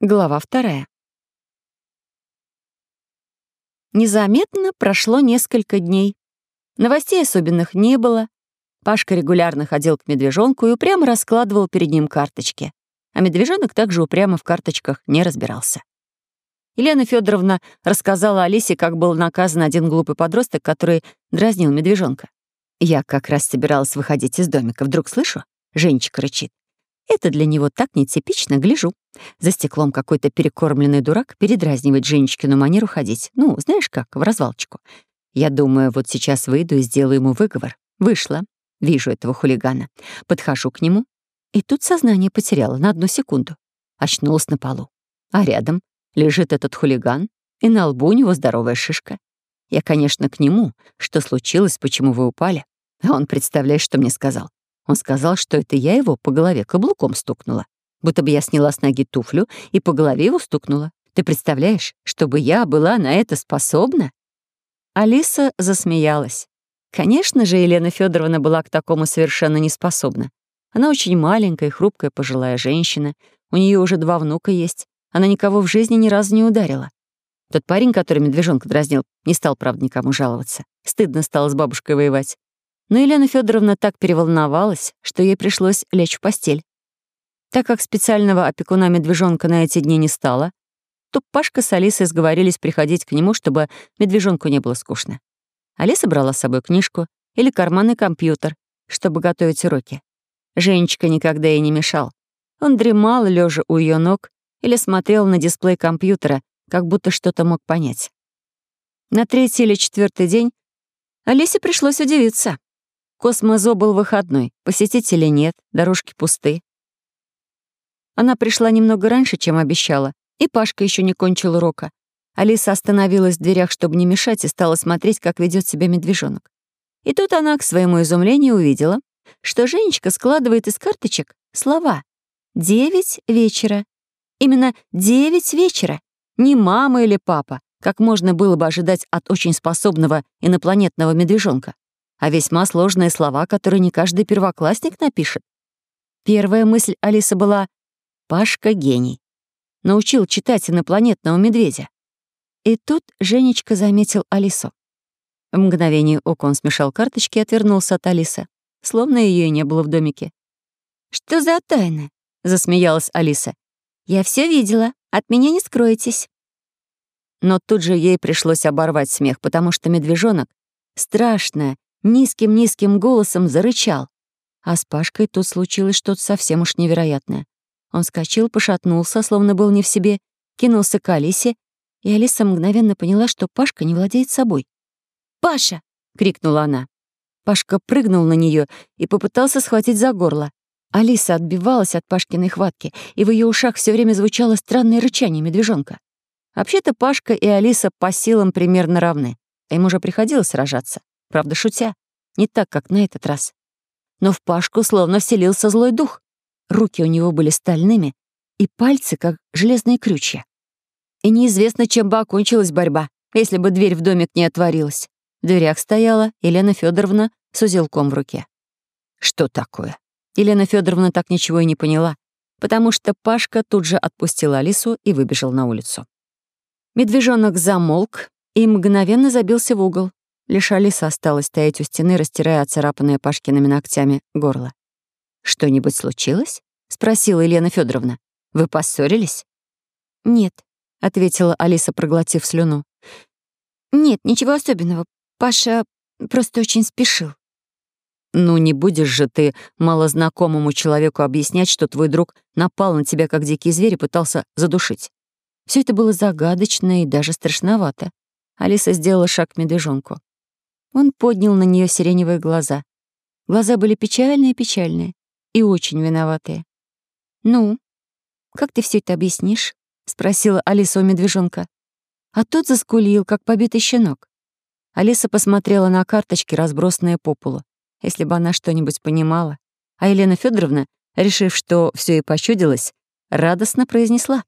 Глава вторая. Незаметно прошло несколько дней. Новостей особенных не было. Пашка регулярно ходил к медвежонку и упрямо раскладывал перед ним карточки. А медвежонок также упрямо в карточках не разбирался. Елена Федоровна рассказала Алисе, как был наказан один глупый подросток, который дразнил медвежонка. Я как раз собиралась выходить из домика. Вдруг слышу, Женечка рычит. Это для него так нетипично, гляжу. За стеклом какой-то перекормленный дурак передразнивает Женечкину манеру ходить. Ну, знаешь как, в развалочку. Я думаю, вот сейчас выйду и сделаю ему выговор. Вышла, вижу этого хулигана. Подхожу к нему. И тут сознание потеряла на одну секунду. Очнулась на полу. А рядом лежит этот хулиган, и на лбу у него здоровая шишка. Я, конечно, к нему. Что случилось, почему вы упали? А он, представляешь, что мне сказал? Он сказал, что это я его по голове каблуком стукнула. Будто бы я сняла с ноги туфлю и по голове его стукнула. Ты представляешь, чтобы я была на это способна?» Алиса засмеялась. Конечно же, Елена Федоровна была к такому совершенно не способна. Она очень маленькая и хрупкая пожилая женщина. У нее уже два внука есть. Она Но Елена Федоровна так переволновалась, что ей пришлось лечь в постель. Так как специального опекуна медвежонка на эти дни не стало, то Пашка с Алисой сговорились приходить к нему, чтобы медвежонку не было скучно. Алиса брала с собой книжку или карманный компьютер, чтобы готовить уроки. Женечка никогда ей не мешал. Он дремал, лежа у ее ног, или смотрел на дисплей компьютера, как будто что-то мог понять. На третий или четвертый день Алисе пришлось удивиться. Космозо был выходной, посетителей нет, дорожки пусты. Она пришла немного раньше, чем обещала, и Пашка еще не кончил урока. Алиса остановилась в дверях, чтобы не мешать, и стала смотреть, как ведет себя медвежонок. И тут она, к своему изумлению, увидела, что Женечка складывает из карточек слова «девять вечера». Именно девять вечера. Не мама или папа, как можно было бы ожидать от очень способного инопланетного медвежонка А весьма сложные слова, которые не каждый первоклассник напишет. Первая мысль Алисы была «Пашка — гений». Научил читать инопланетного медведя. И тут Женечка заметил Алису. В мгновение окон смешал карточки и отвернулся от Алисы, словно ее и не было в домике. «Что за тайна?» — засмеялась Алиса. «Я все видела. От меня не скроетесь». Но тут же ей пришлось оборвать смех, потому что медвежонок, страшная, низким, низким голосом зарычал. А с Пашкой тут случилось что-то совсем уж невероятное. Он вскочил, пошатнулся, словно был не в себе, кинулся к Алисе, и Алиса мгновенно поняла, что Пашка не владеет собой. «Паша!» — крикнула она. Пашка прыгнул на нее и попытался схватить за горло. Алиса отбивалась от Пашкиной хватки, и в ее ушах все время звучало странное рычание медвежонка. Вообще-то Пашка и Алиса по силам примерно равны. Им уже приходилось сражаться правда, шутя, не так, как на этот раз. Но в Пашку словно вселился злой дух. Руки у него были стальными, и пальцы, как железные крючья. И неизвестно, чем бы окончилась борьба, если бы дверь в домик не отворилась. В дверях стояла Елена Федоровна с узелком в руке. «Что такое?» Елена Федоровна так ничего и не поняла, потому что Пашка тут же отпустил Алису и выбежал на улицу. Медвежонок замолк и мгновенно забился в угол. Лишь Алиса осталась стоять у стены, растирая оцарапанное Пашкиными ногтями горло. «Что-нибудь случилось?» — спросила Елена Федоровна. «Вы поссорились?» «Нет», — ответила Алиса, проглотив слюну. «Нет, ничего особенного. Паша просто очень спешил». «Ну, не будешь же ты малознакомому человеку объяснять, что твой друг напал на тебя, как дикий зверь, и пытался задушить». Все это было загадочно и даже страшновато. Алиса сделала шаг к медвежонку. Он поднял на нее сиреневые глаза. Глаза были печальные-печальные и очень виноватые. «Ну, как ты все это объяснишь?» — спросила Алиса у медвежонка. А тот заскулил, как побитый щенок. Алиса посмотрела на карточки, разбросанные по полу. Если бы она что-нибудь понимала. А Елена Федоровна, решив, что все и пощудилось, радостно произнесла.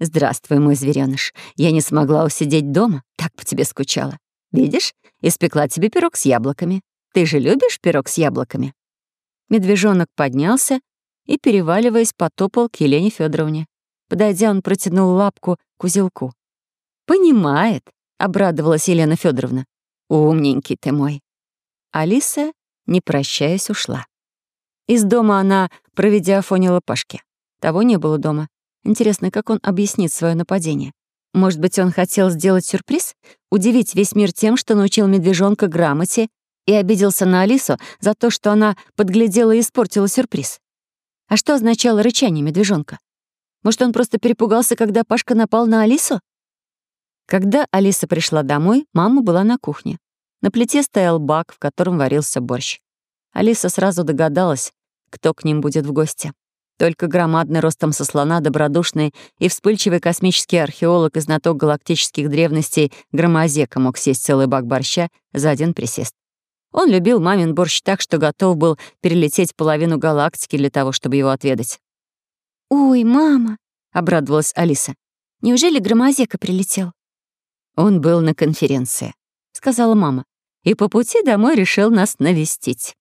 «Здравствуй, мой зверёныш. Я не смогла усидеть дома, так по тебе скучала. Видишь, испекла тебе пирог с яблоками. Ты же любишь пирог с яблоками?» Медвежонок поднялся и, переваливаясь, потопал к Елене Федоровне. Подойдя, он протянул лапку к узелку. «Понимает», — обрадовалась Елена Федоровна. «Умненький ты мой». Алиса, не прощаясь, ушла. Из дома она, проведя, фонила Пашке. Того не было дома. Интересно, как он объяснит свое нападение. Может быть, он хотел сделать сюрприз? Удивить весь мир тем, что научил медвежонка грамоте, и обиделся на Алису за то, что она подглядела и испортила сюрприз. А что означало рычание медвежонка? Может, он просто перепугался, когда Пашка напал на Алису? Когда Алиса пришла домой, мама была на кухне. На плите стоял бак, в котором варился борщ. Алиса сразу догадалась, кто к ним будет в гости. Только громадный ростом со слона, добродушный и вспыльчивый космический археолог из наток галактических древностей Громозека мог съесть целый бак борща за один присест. Он любил мамин борщ так, что готов был перелететь половину галактики для того, чтобы его отведать. «Ой, мама!» — обрадовалась Алиса. «Неужели Громозека прилетел?» «Он был на конференции», — сказала мама, «и по пути домой решил нас навестить».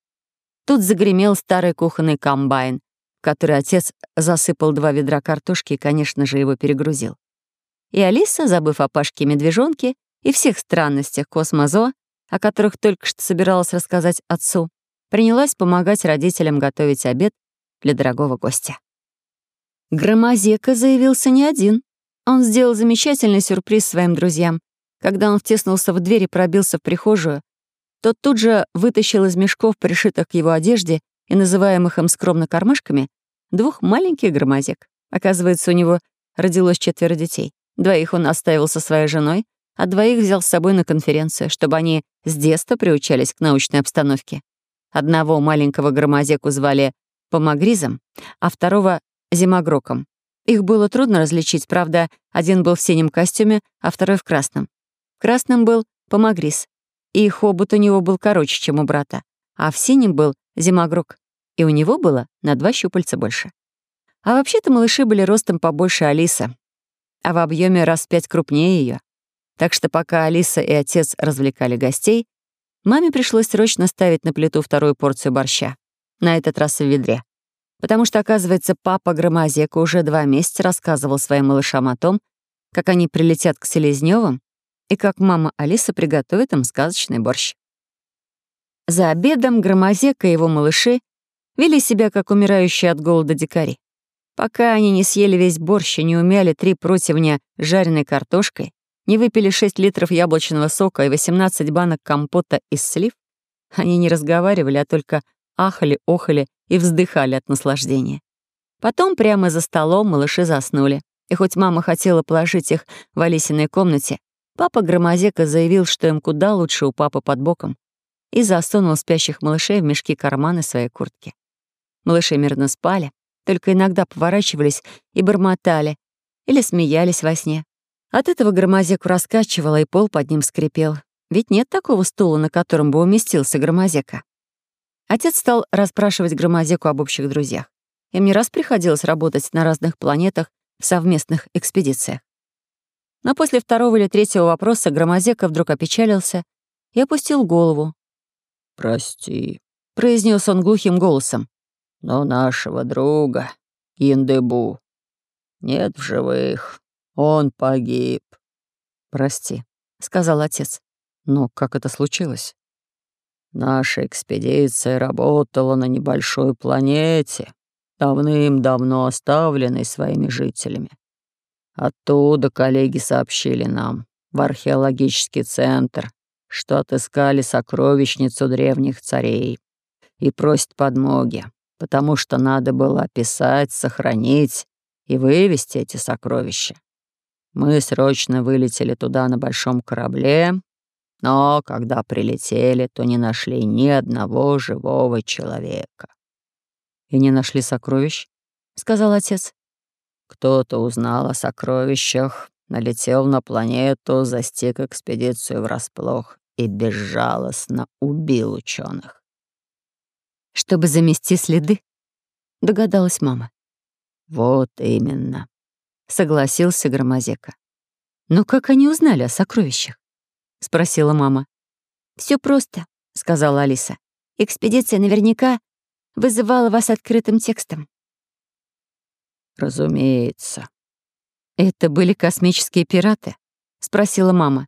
Тут загремел старый кухонный комбайн, который отец засыпал два ведра картошки и, конечно же, его перегрузил. И Алиса, забыв о Пашке-медвежонке и всех странностях космозо, о которых только что собиралась рассказать отцу, принялась помогать родителям готовить обед для дорогого гостя. Громозека заявился не один. Он сделал замечательный сюрприз своим друзьям. Когда он втеснулся в дверь и пробился в прихожую, тот тут же вытащил из мешков, пришитых к его одежде, и называемых им скромно кармашками двух маленьких громозек. Оказывается, у него родилось четверо детей. Двоих он оставил со своей женой, а двоих взял с собой на конференцию, чтобы они с детства приучались к научной обстановке. Одного маленького громозеку звали Помагризом, а второго — Зимогроком. Их было трудно различить, правда, один был в синем костюме, а второй — в красном. Красным был Помагриз, и хобот у него был короче, чем у брата а в синем был зимогрок, и у него было на два щупальца больше. А вообще-то малыши были ростом побольше Алиса, а в объеме раз в пять крупнее ее. Так что пока Алиса и отец развлекали гостей, маме пришлось срочно ставить на плиту вторую порцию борща, на этот раз в ведре. Потому что, оказывается, папа Громозека уже два месяца рассказывал своим малышам о том, как они прилетят к Селезнёвым и как мама Алиса приготовит им сказочный борщ. За обедом Громозека и его малыши вели себя, как умирающие от голода дикари. Пока они не съели весь борщ и не умяли три противня жареной картошкой, не выпили 6 литров яблочного сока и 18 банок компота из слив, они не разговаривали, а только ахали, охали и вздыхали от наслаждения. Потом прямо за столом малыши заснули. И хоть мама хотела положить их в Алисиной комнате, папа Громозека заявил, что им куда лучше у папы под боком и засунул спящих малышей в мешки карманы своей куртки. Малыши мирно спали, только иногда поворачивались и бормотали, или смеялись во сне. От этого громозеку раскачивало, и пол под ним скрипел. Ведь нет такого стула, на котором бы уместился громозека. Отец стал расспрашивать громозеку об общих друзьях. Им не раз приходилось работать на разных планетах в совместных экспедициях. Но после второго или третьего вопроса громозека вдруг опечалился и опустил голову, «Прости», — произнес он глухим голосом. «Но нашего друга, Индебу, нет в живых. Он погиб». «Прости», — сказал отец. «Но как это случилось?» «Наша экспедиция работала на небольшой планете, давным-давно оставленной своими жителями. Оттуда коллеги сообщили нам, в археологический центр, что отыскали сокровищницу древних царей и просят подмоги, потому что надо было описать, сохранить и вывести эти сокровища. Мы срочно вылетели туда на большом корабле, но когда прилетели, то не нашли ни одного живого человека. «И не нашли сокровищ?» — сказал отец. Кто-то узнал о сокровищах, налетел на планету, застиг экспедицию врасплох и безжалостно убил ученых. «Чтобы замести следы?» — догадалась мама. «Вот именно», — согласился Громозека. «Но как они узнали о сокровищах?» — спросила мама. Все просто», — сказала Алиса. «Экспедиция наверняка вызывала вас открытым текстом». «Разумеется». «Это были космические пираты?» — спросила мама.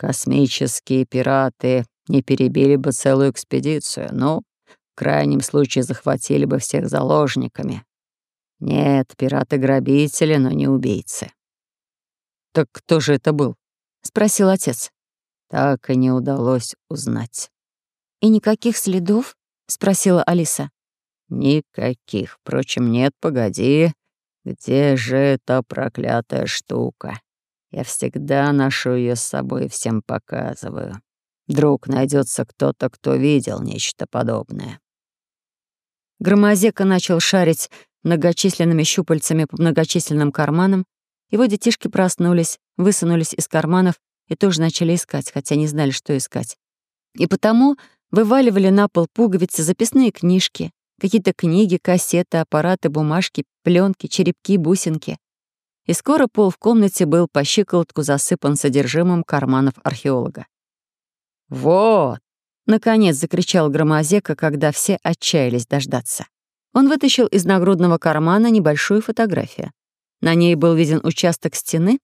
Космические пираты не перебили бы целую экспедицию, но ну, в крайнем случае захватили бы всех заложниками. Нет, пираты-грабители, но не убийцы. «Так кто же это был?» — спросил отец. Так и не удалось узнать. «И никаких следов?» — спросила Алиса. «Никаких. Впрочем, нет, погоди. Где же эта проклятая штука? Я всегда ношу ее с собой и всем показываю. Вдруг найдется кто-то, кто видел нечто подобное. Громозека начал шарить многочисленными щупальцами по многочисленным карманам. Его детишки проснулись, высунулись из карманов и тоже начали искать, хотя не знали, что искать. И потому вываливали на пол пуговицы, записные книжки, какие-то книги, кассеты, аппараты, бумажки, пленки, черепки, бусинки и скоро пол в комнате был по щиколотку засыпан содержимым карманов археолога. «Вот!» — наконец закричал Громозека, когда все отчаялись дождаться. Он вытащил из нагрудного кармана небольшую фотографию. На ней был виден участок стены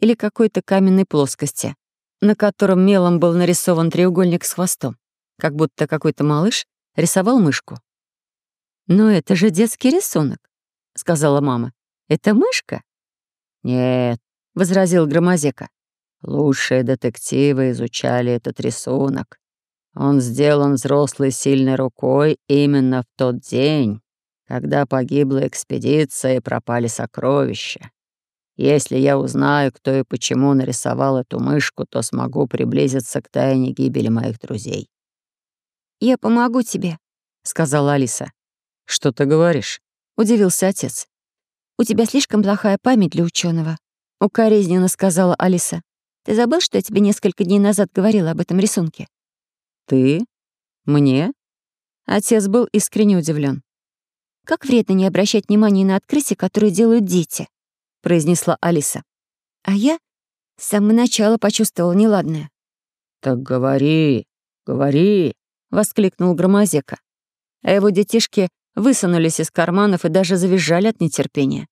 или какой-то каменной плоскости, на котором мелом был нарисован треугольник с хвостом, как будто какой-то малыш рисовал мышку. «Но это же детский рисунок», — сказала мама. «Это мышка?» «Нет», — возразил Громозека. «Лучшие детективы изучали этот рисунок. Он сделан взрослой сильной рукой именно в тот день, когда погибла экспедиция и пропали сокровища. Если я узнаю, кто и почему нарисовал эту мышку, то смогу приблизиться к тайне гибели моих друзей». «Я помогу тебе», — сказала Алиса. «Что ты говоришь?» — удивился отец. «У тебя слишком плохая память для ученого, укоризненно сказала Алиса. «Ты забыл, что я тебе несколько дней назад говорила об этом рисунке?» «Ты? Мне?» Отец был искренне удивлен. «Как вредно не обращать внимания на открытия, которые делают дети», — произнесла Алиса. «А я с самого начала почувствовала неладное». «Так говори, высунулись из карманов и даже завизжали от нетерпения.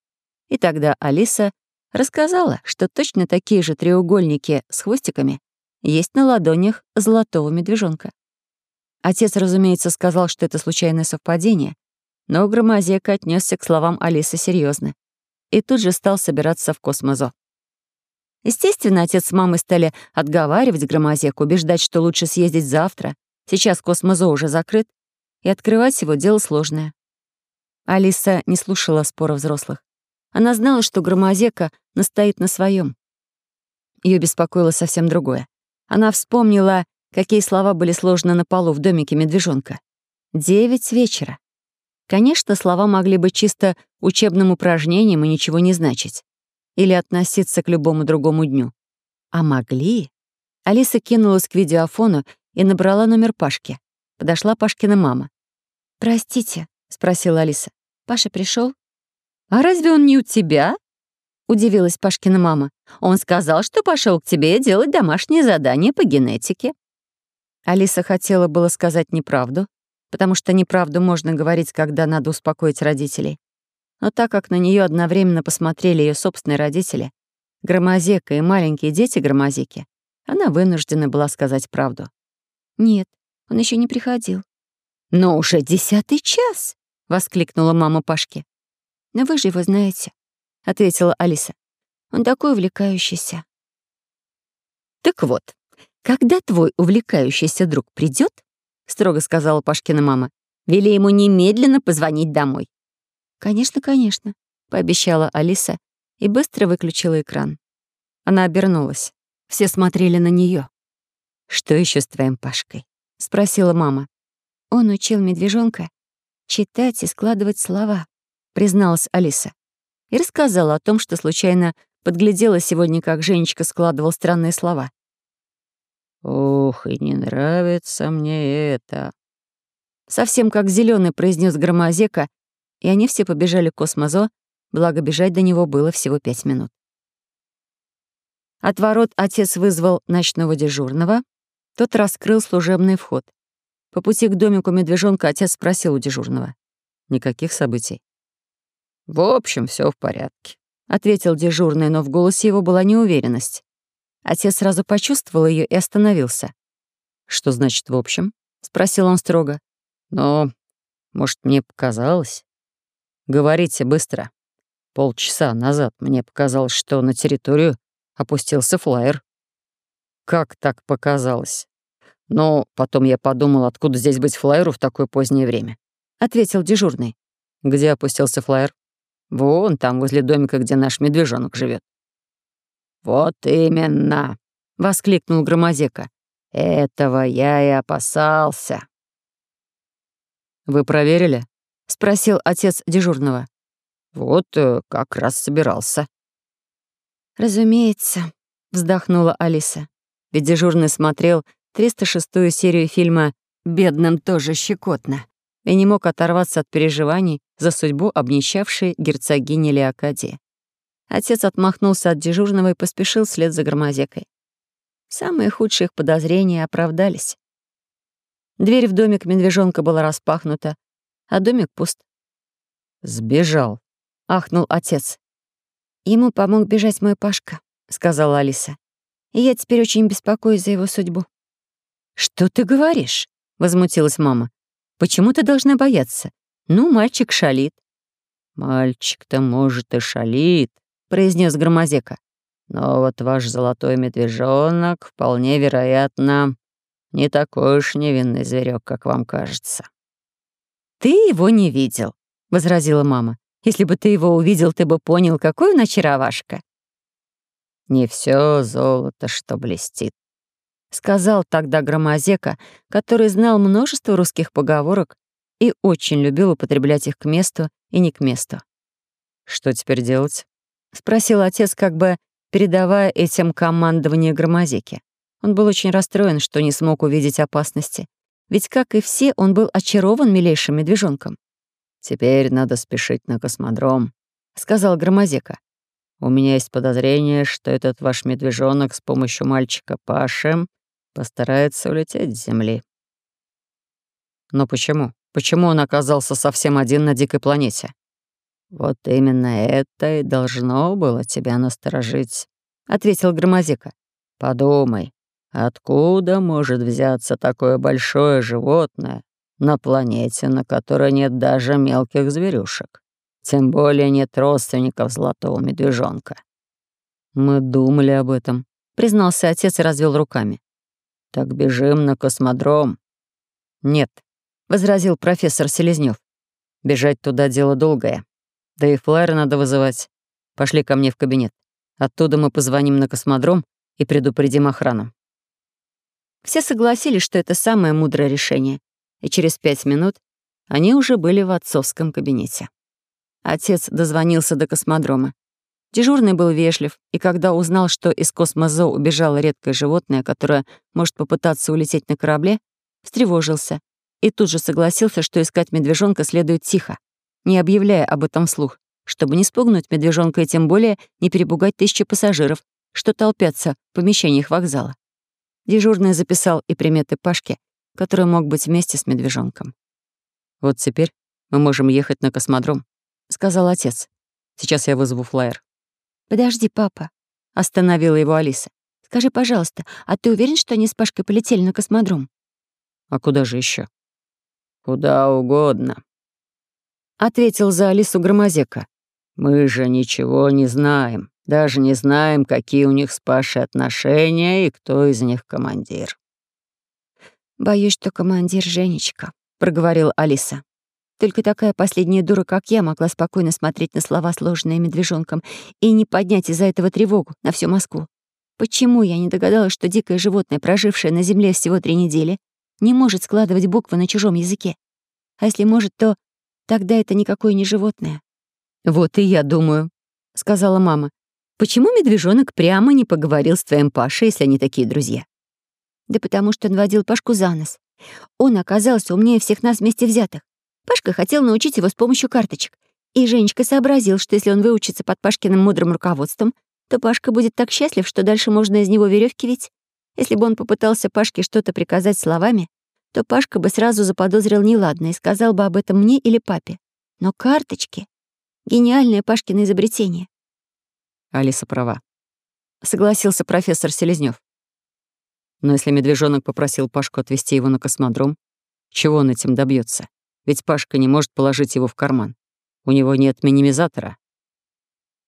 И тогда Алиса рассказала, что точно такие же треугольники с хвостиками есть на ладонях золотого медвежонка. Отец, разумеется, сказал, что это случайное совпадение, но Громозека отнесся к словам Алисы серьезно и тут же стал собираться в космозо. Естественно, отец с мамой стали отговаривать Громозеку, убеждать, что лучше съездить завтра. Сейчас космозо уже закрыт, и открывать его — дело сложное. Алиса не слушала спора взрослых. Она знала, что Громозека настоит на своем. Ее беспокоило совсем другое. Она вспомнила, какие слова были сложены на полу в домике медвежонка. «Девять вечера». Конечно, слова могли бы чисто учебным упражнением и ничего не значить. Или относиться к любому другому дню. А могли? Алиса кинулась к видеофону и набрала номер Пашки. Подошла Пашкина мама. «Простите», — спросила Алиса. «Паша пришел? «А разве он не у тебя?» — удивилась Пашкина мама. «Он сказал, что пошел к тебе делать домашнее задание по генетике». Алиса хотела было сказать неправду, потому что неправду можно говорить, когда надо успокоить родителей. Но так как на нее одновременно посмотрели ее собственные родители, Громозека и маленькие дети Громозеки, она вынуждена была сказать правду. «Нет, он еще не приходил. «Но уже десятый час!» — воскликнула мама Пашки. «Но вы же его знаете», — ответила Алиса. «Он такой увлекающийся». «Так вот, когда твой увлекающийся друг придет, строго сказала Пашкина мама, «вели ему немедленно позвонить домой». «Конечно, конечно», — пообещала Алиса и быстро выключила экран. Она обернулась. Все смотрели на нее. «Что еще с твоим Пашкой?» спросила мама. Он учил медвежонка читать и складывать слова, призналась Алиса. И рассказала о том, что случайно подглядела сегодня, как Женечка складывал странные слова. «Ох, и не нравится мне это!» Совсем как зеленый произнес Громозека, и они все побежали к космозо, благо бежать до него было всего пять минут. От ворот отец вызвал ночного дежурного, тот раскрыл служебный вход. По пути к домику медвежонка отец спросил у дежурного. Никаких событий. «В общем, все в порядке», — ответил дежурный, но в голосе его была неуверенность. Отец сразу почувствовал ее и остановился. «Что значит «в общем»?» — спросил он строго. «Ну, может, мне показалось?» «Говорите быстро. Полчаса назад мне показалось, что на территорию опустился флаер как так показалось. Но потом я подумал, откуда здесь быть флайеру в такое позднее время. Ответил дежурный. Где опустился флайер? Вон там, возле домика, где наш медвежонок живет. «Вот именно!» — воскликнул Громозека. «Этого я и опасался». «Вы проверили?» — спросил отец дежурного. «Вот э, как раз собирался». «Разумеется», — вздохнула Алиса ведь дежурный смотрел 306-ю серию фильма «Бедным тоже щекотно» и не мог оторваться от переживаний за судьбу обнищавшей герцогини Леокадии. Отец отмахнулся от дежурного и поспешил вслед за громозекой. Самые худшие их подозрения оправдались. Дверь в домик медвежонка была распахнута, а домик пуст. «Сбежал», — ахнул отец. «Ему помог бежать мой Пашка», — сказала Алиса. «И я теперь очень беспокоюсь за его судьбу». «Что ты говоришь?» — возмутилась мама. «Почему ты должна бояться? Ну, мальчик шалит». «Мальчик-то, может, и шалит», — произнес Громозека. «Но вот ваш золотой медвежонок вполне вероятно не такой уж невинный зверек, как вам кажется». «Ты его не видел», — возразила мама. «Если бы ты «Не все золото, что блестит», — сказал тогда Громозека, который знал множество русских поговорок и очень любил употреблять их к месту и не к месту. «Что теперь делать?» — спросил отец, как бы передавая этим командование Громозеке. Он был очень расстроен, что не смог увидеть опасности. Ведь, как и все, он был очарован милейшим медвежонком. «Теперь надо спешить на космодром», — сказал Громозека. У меня есть подозрение, что этот ваш медвежонок с помощью мальчика Паши постарается улететь с Земли. Но почему? Почему он оказался совсем один на дикой планете? Вот именно это и должно было тебя насторожить, ответил Громозика. Подумай, откуда может взяться такое большое животное на планете, на которой нет даже мелких зверюшек? Тем более нет родственников золотого медвежонка. Мы думали об этом, признался отец и развел руками. Так бежим на космодром. Нет, возразил профессор Селезнев. Бежать туда дело долгое. Да и флайер надо вызывать. Пошли ко мне в кабинет. Оттуда мы позвоним на космодром и предупредим охрану. Все согласились, что это самое мудрое решение, и через пять минут они уже были в отцовском кабинете. Отец дозвонился до космодрома. Дежурный был вежлив, и когда узнал, что из космозо убежало редкое животное, которое может попытаться улететь на корабле, встревожился и тут же согласился, что искать медвежонка следует тихо, не объявляя об этом вслух, чтобы не спугнуть медвежонка и тем более не перепугать тысячи пассажиров, что толпятся в помещениях вокзала. Дежурный записал и приметы Пашки, который мог быть вместе с медвежонком. «Вот теперь мы можем ехать на космодром», — сказал отец. «Сейчас я вызову флайер». «Подожди, папа», — остановила его Алиса. «Скажи, пожалуйста, а ты уверен, что они с Пашкой полетели на космодром?» «А куда же еще? «Куда угодно», — ответил за Алису Громозека. «Мы же ничего не знаем, даже не знаем, какие у них с Пашей отношения и кто из них командир». «Боюсь, что командир Женечка», — проговорил Алиса. Только такая последняя дура, как я, могла спокойно смотреть на слова, сложенные медвежонком, и не поднять из-за этого тревогу на всю Москву. Почему я не догадалась, что дикое животное, прожившее на Земле всего три недели, не может складывать буквы на чужом языке? А если может, то тогда это никакое не животное. «Вот и я думаю», — сказала мама. «Почему медвежонок прямо не поговорил с твоим Пашей, если они такие друзья?» «Да потому что он водил Пашку за нос. Он оказался умнее всех нас вместе взятых. Пашка хотел научить его с помощью карточек. И Женечка сообразил, что если он выучится под Пашкиным мудрым руководством, то Пашка будет так счастлив, что дальше можно из него веревки ведь. Если бы он попытался Пашке что-то приказать словами, то Пашка бы сразу заподозрил неладное и сказал бы об этом мне или папе. Но карточки — гениальное Пашкино изобретение. Алиса права. Согласился профессор Селезнёв. Но если медвежонок попросил Пашку отвезти его на космодром, чего он этим добьется? ведь Пашка не может положить его в карман. У него нет минимизатора.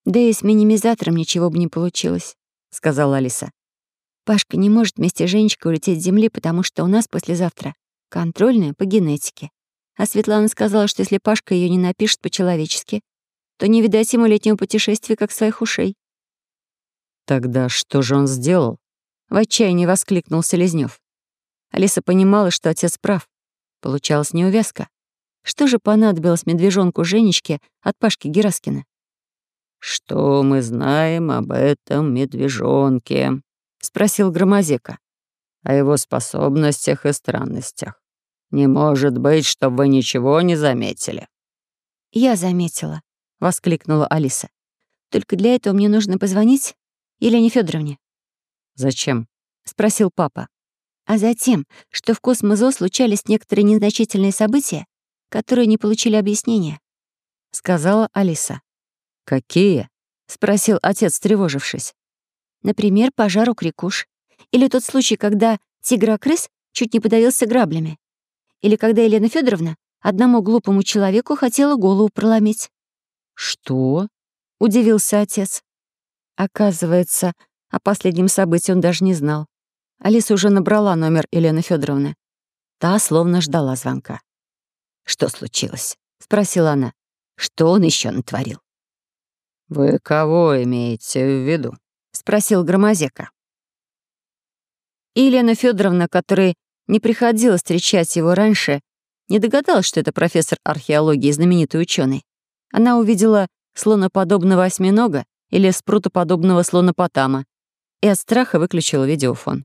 «Да и с минимизатором ничего бы не получилось», — сказала Алиса. «Пашка не может вместе с Женечкой улететь с Земли, потому что у нас послезавтра контрольная по генетике. А Светлана сказала, что если Пашка ее не напишет по-человечески, то не видать ему летнего путешествия, как своих ушей». «Тогда что же он сделал?» — в отчаянии воскликнул Селезнёв. Алиса понимала, что отец прав. Получалась неувязка. Что же понадобилось медвежонку Женечке от Пашки Гераскина? «Что мы знаем об этом медвежонке?» — спросил Громозека. «О его способностях и странностях. Не может быть, чтобы вы ничего не заметили». «Я заметила», — воскликнула Алиса. «Только для этого мне нужно позвонить Елене Федоровне. «Зачем?» — спросил папа. «А затем, что в космозо случались некоторые незначительные события, которые не получили объяснения», — сказала Алиса. «Какие?» — спросил отец, тревожившись. «Например, пожар у Крикуш. Или тот случай, когда тигра-крыс чуть не подавился граблями. Или когда Елена Федоровна одному глупому человеку хотела голову проломить». «Что?» — удивился отец. Оказывается, о последнем событии он даже не знал. Алиса уже набрала номер Елены Федоровны. Та словно ждала звонка. Что случилось? спросила она. Что он еще натворил? Вы кого имеете в виду? спросил Громозека. Елена Федоровна, которой не приходилось встречать его раньше, не догадалась, что это профессор археологии, знаменитый ученый. Она увидела слоноподобного осьминога или спрутоподобного слонопотама и от страха выключила видеофон.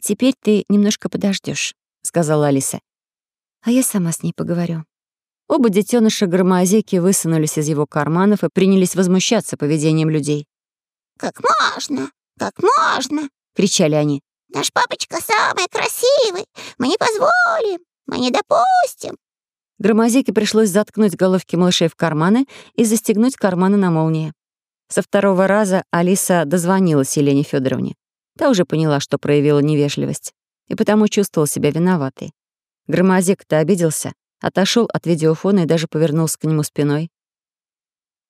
«Теперь ты немножко подождешь, сказала Алиса. А я сама с ней поговорю». Оба детёныша Громозеки высунулись из его карманов и принялись возмущаться поведением людей. «Как можно? Как можно?» — кричали они. «Наш папочка самый красивый! Мы не позволим! Мы не допустим!» Громозеке пришлось заткнуть головки малышей в карманы и застегнуть карманы на молнии. Со второго раза Алиса дозвонилась Елене Федоровне. Та уже поняла, что проявила невежливость, и потому чувствовала себя виноватой. Громозек, то обиделся? Отошел от видеофона и даже повернулся к нему спиной.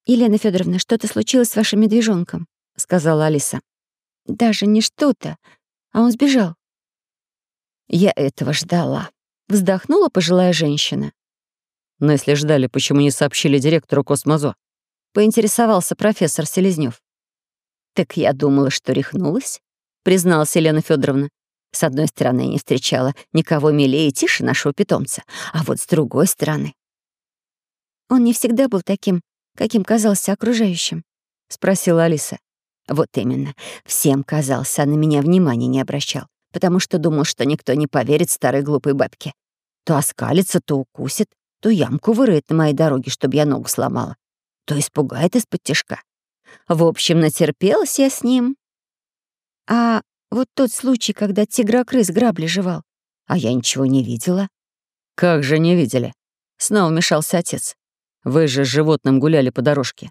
«Елена Федоровна, что-то случилось с вашим медвежонком», — сказала Алиса. «Даже не что-то, а он сбежал». «Я этого ждала», — вздохнула пожилая женщина. «Но если ждали, почему не сообщили директору Космозо?» — поинтересовался профессор Селезнёв. «Так я думала, что рехнулась», — призналась Елена Федоровна. «С одной стороны, я не встречала никого милее и тише нашего питомца, а вот с другой стороны...» «Он не всегда был таким, каким казался окружающим?» — спросила Алиса. «Вот именно. Всем казался, а на меня внимания не обращал, потому что думал, что никто не поверит старой глупой бабке. То оскалится, то укусит, то ямку выроет на моей дороге, чтобы я ногу сломала то Вот тот случай, когда тигрокрыс грабли жевал. А я ничего не видела. Как же не видели? Снова вмешался отец. Вы же с животным гуляли по дорожке.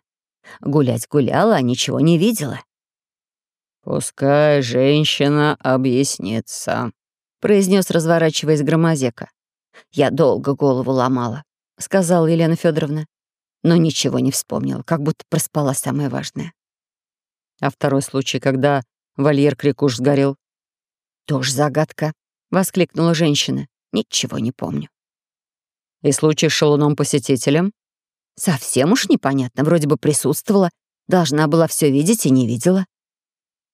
Гулять гуляла, а ничего не видела. «Пускай женщина объяснится», — произнес, разворачиваясь громозека. «Я долго голову ломала», — сказала Елена Федоровна, но ничего не вспомнила, как будто проспала самое важное. А второй случай, когда Вольер Крикуш сгорел. «Тоже загадка», — воскликнула женщина. «Ничего не помню». «И случай с шалуном посетителем?» «Совсем уж непонятно. Вроде бы присутствовала. Должна была все видеть и не видела».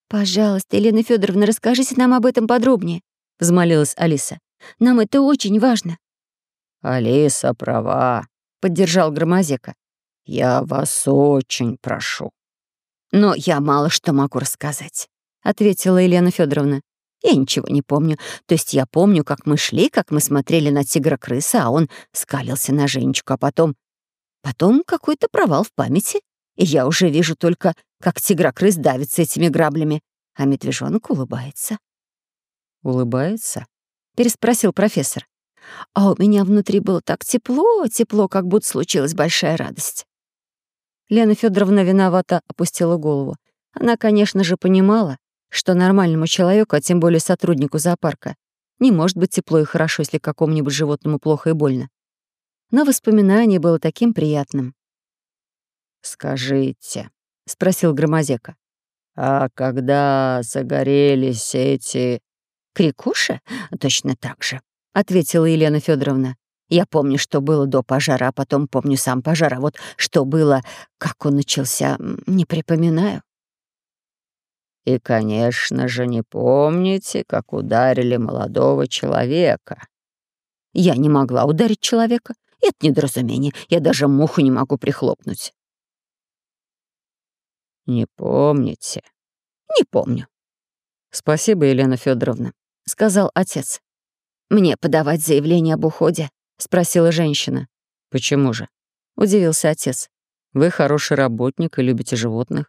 «Пожалуйста, Елена Федоровна, расскажите нам об этом подробнее», — взмолилась Алиса. «Нам это очень важно». «Алиса права», — поддержал Громозека. «Я вас очень прошу». «Но я мало что могу рассказать» ответила Елена Федоровна. Я ничего не помню. То есть я помню, как мы шли, как мы смотрели на тигра-крыса, а он скалился на Женечку, а потом... Потом какой-то провал в памяти. И я уже вижу только, как тигра-крыс давится этими граблями, а медвежонок улыбается. «Улыбается?» — переспросил профессор. А у меня внутри было так тепло, тепло, как будто случилась большая радость. Лена Федоровна виновато опустила голову. Она, конечно же, понимала, что нормальному человеку, а тем более сотруднику зоопарка, не может быть тепло и хорошо, если какому-нибудь животному плохо и больно. Но воспоминание было таким приятным. «Скажите», — спросил Громозека, «а когда загорелись эти...» «Крикуши? Точно так же», — ответила Елена Федоровна. «Я помню, что было до пожара, а потом помню сам пожар, а вот что было, как он начался, не припоминаю». И, конечно же, не помните, как ударили молодого человека. Я не могла ударить человека. Это недоразумение. Я даже муху не могу прихлопнуть. Не помните? Не помню. Спасибо, Елена Федоровна, сказал отец. Мне подавать заявление об уходе? спросила женщина. Почему же? удивился отец. Вы хороший работник и любите животных.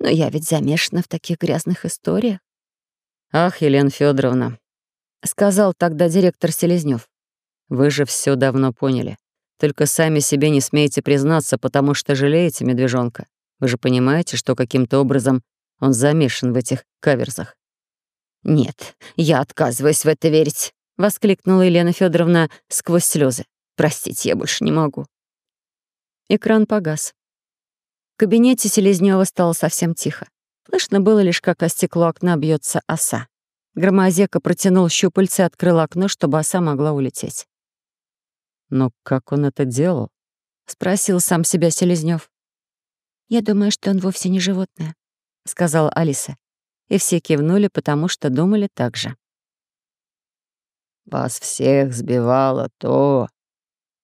Но я ведь замешана в таких грязных историях. Ах, Елена Федоровна, сказал тогда директор Селезнев. Вы же все давно поняли. Только сами себе не смеете признаться, потому что жалеете медвежонка. Вы же понимаете, что каким-то образом он замешан в этих каверзах. Нет, я отказываюсь в это верить, воскликнула Елена Федоровна сквозь слезы. Простите, я больше не могу. Экран погас кабинете Селезнёва стало совсем тихо. Слышно было лишь, как о стекло окна бьется оса. Громозека протянул щупальце и открыл окно, чтобы оса могла улететь. «Но как он это делал?» — спросил сам себя Селезнёв. «Я думаю, что он вовсе не животное», — сказала Алиса. И все кивнули, потому что думали так же. «Вас всех сбивало то,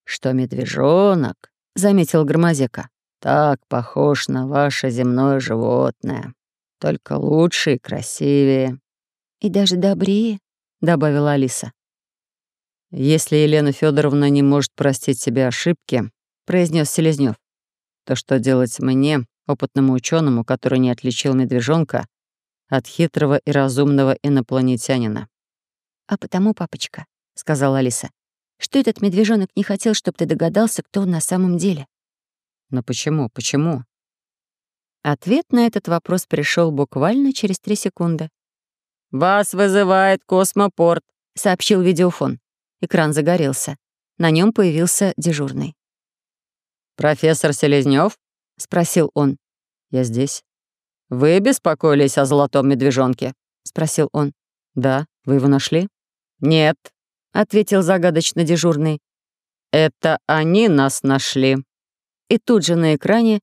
что медвежонок», — заметил Громозека так похож на ваше земное животное, только лучше и красивее». «И даже добрее», — добавила Алиса. «Если Елена Федоровна не может простить себе ошибки», — произнес Селезнёв, «то что делать мне, опытному ученому, который не отличил медвежонка от хитрого и разумного инопланетянина?» «А потому, папочка», — сказала Алиса, «что этот медвежонок не хотел, чтобы ты догадался, кто он на самом деле». Но почему, почему? Ответ на этот вопрос пришел буквально через три секунды. «Вас вызывает космопорт», — сообщил видеофон. Экран загорелся. На нем появился дежурный. «Профессор Селезнев, спросил он. «Я здесь». «Вы беспокоились о золотом медвежонке?» — спросил он. «Да. Вы его нашли?» «Нет», — ответил загадочно дежурный. «Это они нас нашли» и тут же на экране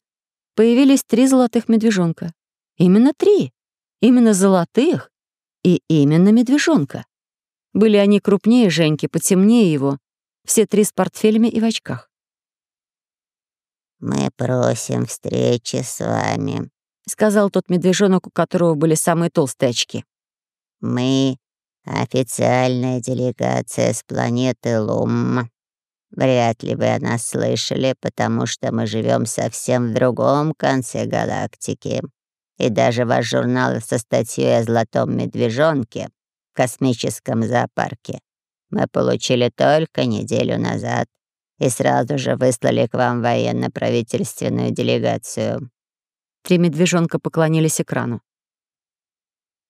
появились три золотых медвежонка. Именно три. Именно золотых и именно медвежонка. Были они крупнее Женьки, потемнее его, все три с портфелями и в очках. «Мы просим встречи с вами», — сказал тот медвежонок, у которого были самые толстые очки. «Мы — официальная делегация с планеты Лумма. Вряд ли вы о нас слышали, потому что мы живем совсем в другом конце галактики. И даже ваш журнал со статьей о золотом медвежонке в космическом зоопарке мы получили только неделю назад и сразу же выслали к вам военно-правительственную делегацию». Три медвежонка поклонились экрану.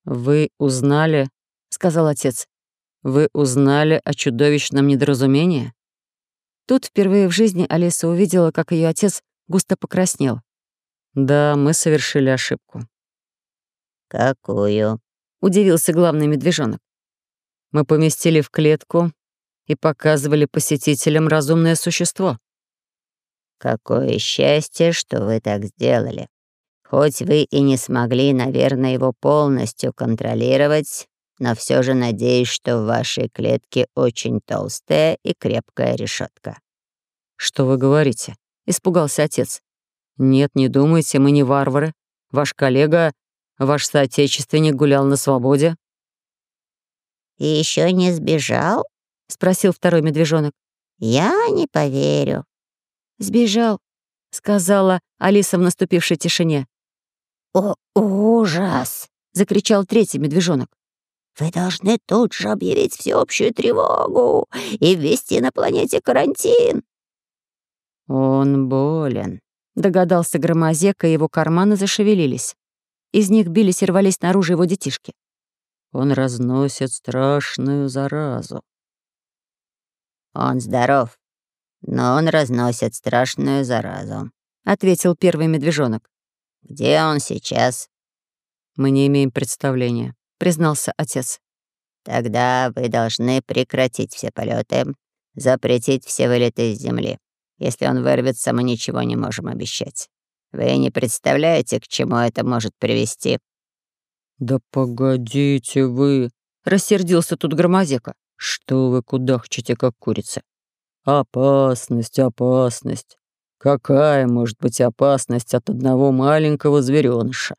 «Вы узнали, — сказал отец, — вы узнали о чудовищном недоразумении?» Тут впервые в жизни Алиса увидела, как ее отец густо покраснел. «Да, мы совершили ошибку». «Какую?» — удивился главный медвежонок. «Мы поместили в клетку и показывали посетителям разумное существо». «Какое счастье, что вы так сделали. Хоть вы и не смогли, наверное, его полностью контролировать, но все же надеюсь, что в вашей клетке очень толстая и крепкая решетка. «Что вы говорите?» — испугался отец. «Нет, не думайте, мы не варвары. Ваш коллега, ваш соотечественник гулял на свободе». «И еще не сбежал?» — спросил второй медвежонок. «Я не поверю». «Сбежал», — сказала Алиса в наступившей тишине. «О, ужас!» — закричал третий медвежонок. Вы должны тут же объявить всеобщую тревогу и ввести на планете карантин». «Он болен», — догадался громозек, и его карманы зашевелились. Из них бились и рвались наружу его детишки. «Он разносит страшную заразу». «Он здоров, но он разносит страшную заразу», — ответил первый медвежонок. «Где он сейчас?» «Мы не имеем представления», признался отец. «Тогда вы должны прекратить все полеты, запретить все вылеты из земли. Если он вырвется, мы ничего не можем обещать. Вы не представляете, к чему это может привести». «Да погодите вы!» — рассердился тут Громозека. «Что вы кудахчете, как курица? Опасность, опасность. Какая может быть опасность от одного маленького зверёныша?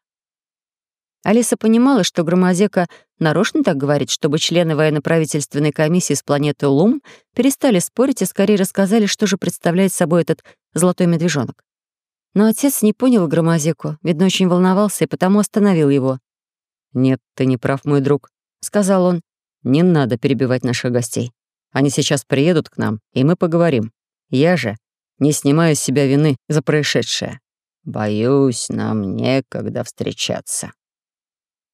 Алиса понимала, что Громозека нарочно так говорит, чтобы члены военно-правительственной комиссии с планеты Лум перестали спорить и скорее рассказали, что же представляет собой этот золотой медвежонок. Но отец не понял Громозеку, видно, очень волновался и потому остановил его. «Нет, ты не прав, мой друг», — сказал он. «Не надо перебивать наших гостей. Они сейчас приедут к нам, и мы поговорим. Я же не снимаю с себя вины за происшедшее. Боюсь, нам некогда встречаться»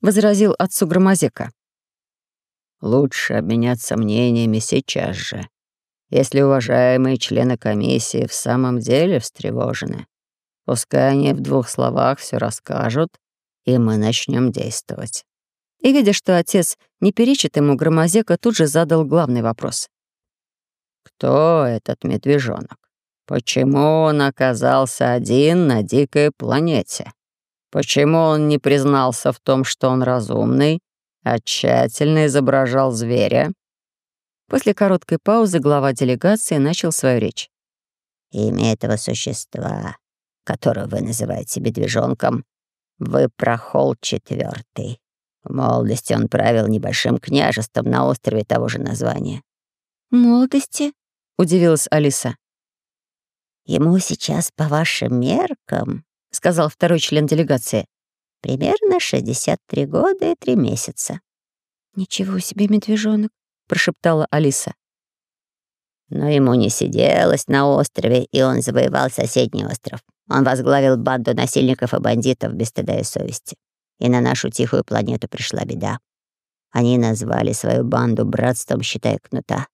возразил отцу Громозека. «Лучше обменяться мнениями сейчас же, если уважаемые члены комиссии в самом деле встревожены. Пускай они в двух словах все расскажут, и мы начнем действовать». И, видя, что отец не перечит ему, Громозека тут же задал главный вопрос. «Кто этот медвежонок? Почему он оказался один на дикой планете?» Почему он не признался в том, что он разумный, а тщательно изображал зверя? После короткой паузы глава делегации начал свою речь. «Имя этого существа, которого вы называете медвежонком, прохол четвертый. В молодости он правил небольшим княжеством на острове того же названия». «Молодости?» — удивилась Алиса. «Ему сейчас, по вашим меркам, сказал второй член делегации. «Примерно 63 года и 3 месяца». «Ничего себе, медвежонок», — прошептала Алиса. Но ему не сиделось на острове, и он завоевал соседний остров. Он возглавил банду насильников и бандитов без стыда и совести. И на нашу тихую планету пришла беда. Они назвали свою банду «Братством, считай, кнута».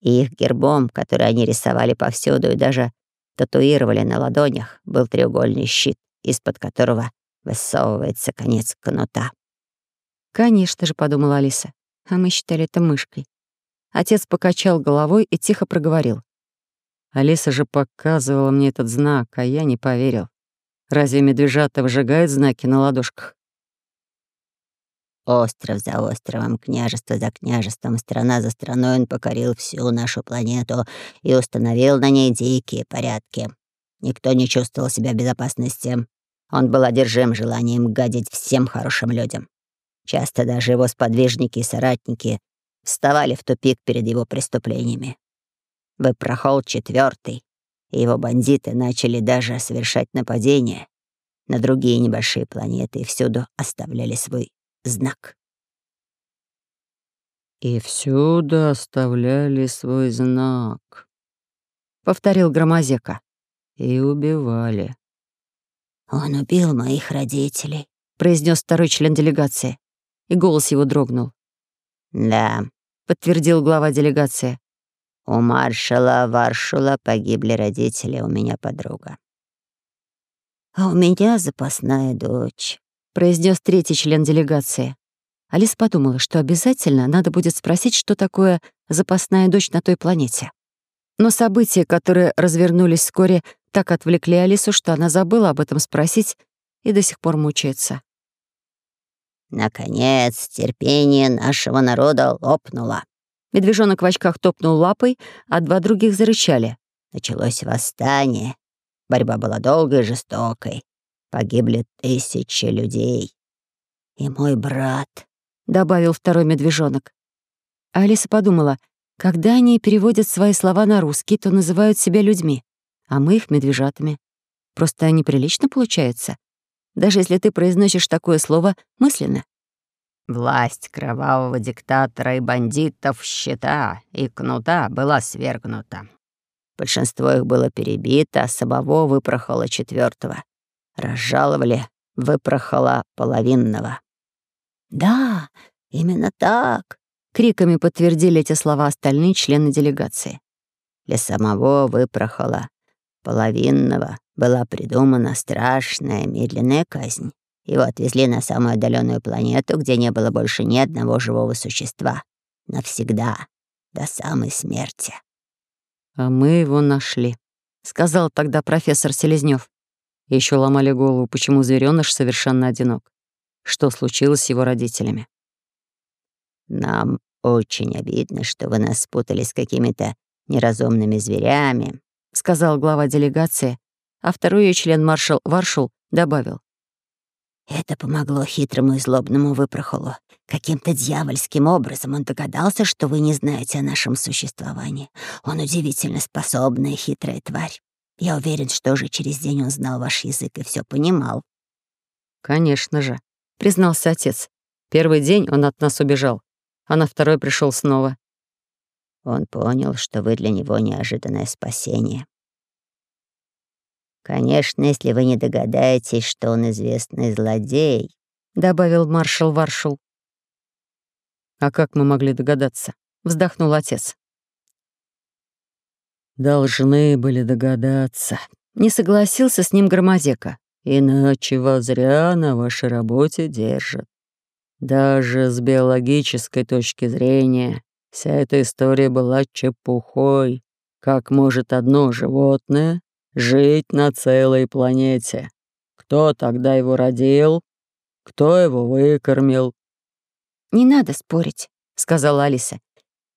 И их гербом, который они рисовали повсюду и даже татуировали на ладонях, был треугольный щит, из-под которого высовывается конец кнута. «Конечно же», — подумала Алиса, — «а мы считали это мышкой». Отец покачал головой и тихо проговорил. «Алиса же показывала мне этот знак, а я не поверил. Разве медвежата выжигают знаки на ладошках?» Остров за островом, княжество за княжеством, страна за страной он покорил всю нашу планету и установил на ней дикие порядки. Никто не чувствовал себя в безопасности. Он был одержим желанием гадить всем хорошим людям. Часто даже его сподвижники и соратники вставали в тупик перед его преступлениями. Вы Выпрохол четвертый, и его бандиты начали даже совершать нападения на другие небольшие планеты и всюду оставляли свой знак. «И всюду оставляли свой знак», — повторил Громозека. «И убивали». «Он убил моих родителей», — произнес второй член делегации, и голос его дрогнул. «Да», — подтвердил глава делегации. «У маршала Варшула погибли родители, у меня подруга». «А у меня запасная дочь», произнес третий член делегации. Алис подумала, что обязательно надо будет спросить, что такое запасная дочь на той планете. Но события, которые развернулись вскоре, так отвлекли Алису, что она забыла об этом спросить и до сих пор мучается. «Наконец, терпение нашего народа лопнуло». Медвежонок в очках топнул лапой, а два других зарычали. «Началось восстание. Борьба была долгой и жестокой. Погибли тысячи людей. И мой брат, — добавил второй медвежонок. Алиса подумала, когда они переводят свои слова на русский, то называют себя людьми, а мы их медвежатами. Просто неприлично получается, даже если ты произносишь такое слово мысленно. Власть кровавого диктатора и бандитов щита и кнута разжаловали, выпрохала половинного. «Да, именно так!» — криками подтвердили эти слова остальные члены делегации. «Для самого выпрохала половинного была придумана страшная медленная казнь. Его отвезли на самую отдаленную планету, где не было больше ни одного живого существа. Навсегда. До самой смерти. «А мы его нашли», — сказал тогда профессор Селезнёв еще ломали голову, почему зверёныш совершенно одинок. Что случилось с его родителями? «Нам очень обидно, что вы нас спутали с какими-то неразумными зверями», сказал глава делегации, а второй ее член маршал Варшул добавил. Это помогло хитрому и злобному выпрохолу. Каким-то дьявольским образом он догадался, что вы не знаете о нашем существовании. Он удивительно способная хитрая тварь. Я уверен, что же через день он знал ваш язык и все понимал. Конечно же, признался отец. Первый день он от нас убежал, а на второй пришел снова. Он понял, что вы для него неожиданное спасение. Конечно, если вы не догадаетесь, что он известный злодей, добавил маршал Варшул. А как мы могли догадаться? вздохнул отец должны были догадаться. Не согласился с ним Громозека. Иначе вас на вашей работе держат. Даже с биологической точки зрения вся эта история была чепухой. Как может одно животное жить на целой планете? Кто тогда его родил? Кто его выкормил? «Не надо спорить», — сказала Алиса.